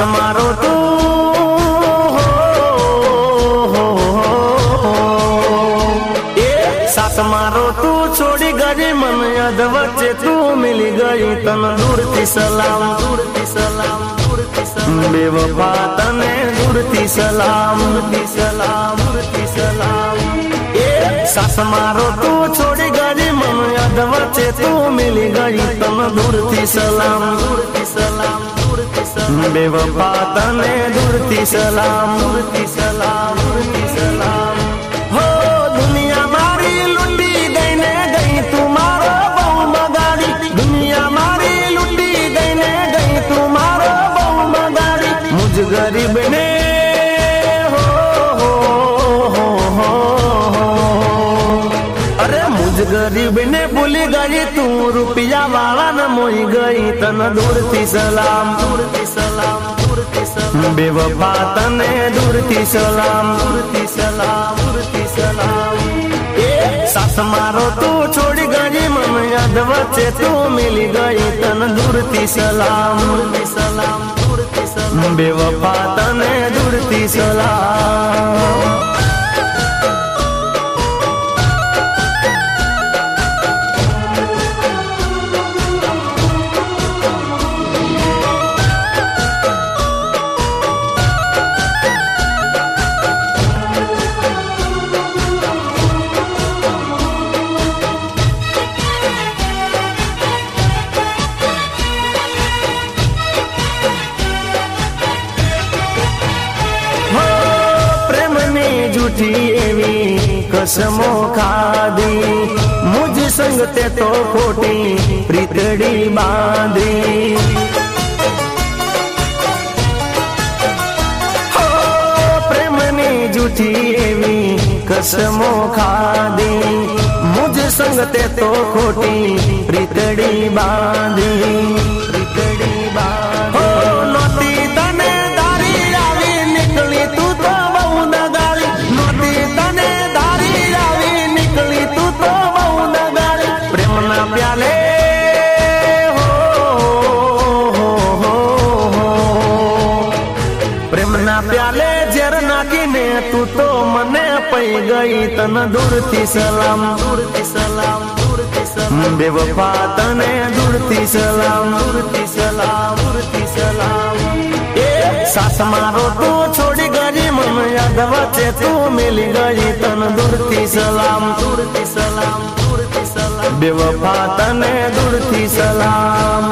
समारो तो हो, हो, हो, ए, सास मारो तू छोड़ी गई मन याद बच्चे तू मिल गई तन दूर थी सलाम दूर थी सलाम दूर थी सलाम बेवफा तने दूर थी सलाम दूर थी सलाम दूर थी सलाम सास मारो तू छोड़ी गई मन याद बच्चे तू मिल गई तन दूर थी सलाम दूर थी सलाम बेवफा तने सलाम। मूर्ति सलाम मूर्ति सलाम। गरीब ने भूल गई, तू रुपया वाला न मोई गई, तन दूर थी सलाम। दूर थी सलाम बेवफा तने दूर थी सलाम। दूर थी सलाम दूर थी सलाम सास मारो, तू छोड़ गई, मन याद बच्चे तू मिल गई, तन दूर थी सलाम दूर थी सलाम दूर थी सलाम। बेवफा तने दूर थी सलाम। झूठी कसमो खादी मुझ संगते तो खोटी प्रीतड़ी बांधी. हो प्रेमनी झूठी एवी कसमो खादी मुझ संगते तो खोटी प्रीतड़ी बांधी. प्याले जर ना नाकीने तू तो मने पई गई तन दूर दूरती सलाम। दूर दूरती सलाम। दूर दूरती सलाम बेवफा तने दूर दूरती सलाम दूर दूरती सलाम दूर दूरती सलाम ए, सास मारो, तू छोड़ी गई मन, याद बचे तू मिल गई तन दूर दूरती सलाम। दूर दूरती सलाम दूर दूरती सलाम बेवफा तने दूर दूरती सलाम।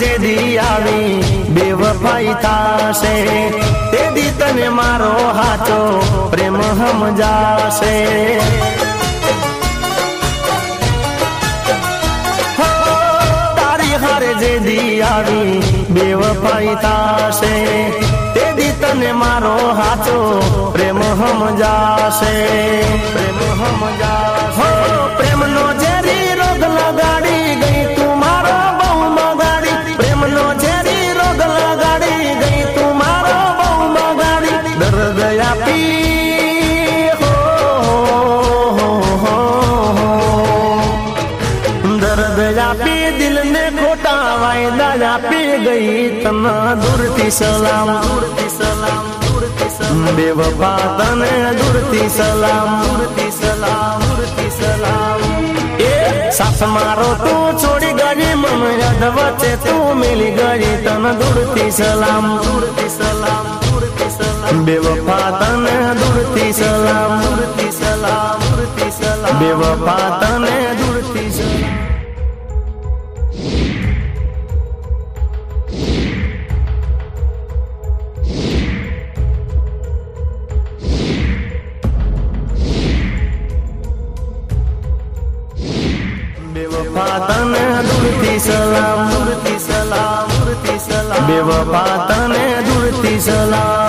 જે દી બેવફાઈ થાશે, તે દી તને મારો હાચો પ્રેમ સમજાશે તારી હારે જે દી આવી બેવફાઈ થાશે, તે દી તને મારો હાચો પ્રેમ સમજાશે પ્રેમ સમજાશે पी गई तना दूरती सलाम दूरती सलाम। दूरती सलाम तने दूरती सलाम दूरती सलाम। दूरती सलाम ए, सास मारो, तू छोड़ी गई मम तू गई दूरती सलाम दूरती सलाम। दूरती सलाम दूरती सलाम दूरती सलाम। बेवफा तने सलाम मूर्ति सलाम मूर्ति सलाम बेवफा तने दुर्ति सलाम।